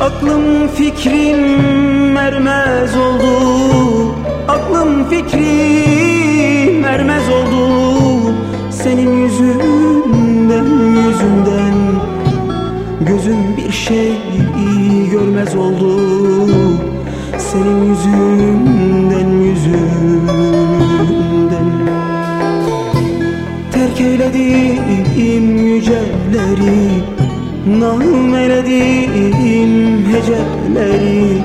Aklım fikrim ermez oldu. Aklım fikrim ermez oldu. Senin yüzünden yüzünden Gözüm bir şey görmez oldu. Senin yüzünden yüzünden Terk eyledim yüceleri Nam eyledim heceleri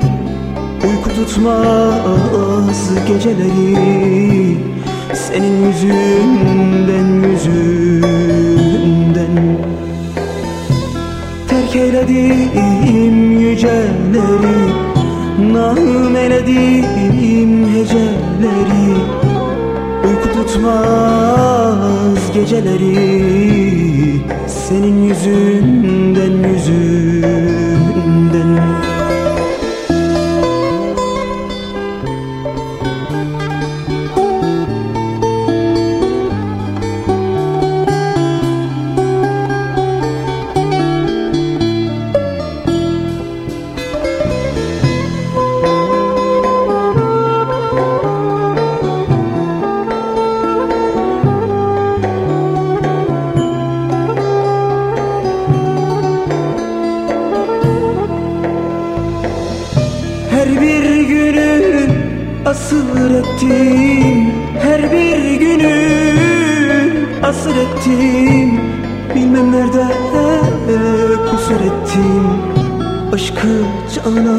Uyku tutmaz geceleri. Senin yüzünden yüzünden Terk eyledim yüceleri. Nam eyledim heceleri Uyku tutmaz geceleri Senin yüzünden yüzünden asır ettim Her bir günü asır ettim Bilmem nerede kusur ettim Aşkı cana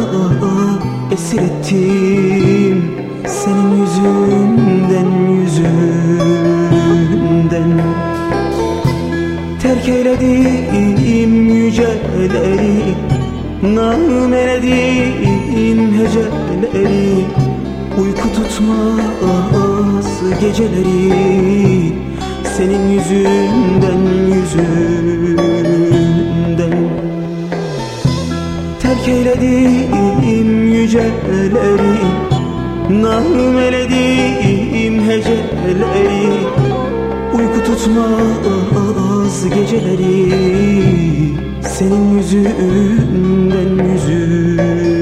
esir ettim Senin yüzünden yüzünden. Terk eyledim yüceleri Nam eyledim heceleri Uyku tutmaz geceleri Senin yüzünden yüzünden. Terk eyledim yüceleri Nam eyledim heceleri. Uyku tutmaz geceleri Senin yüzünden yüzünden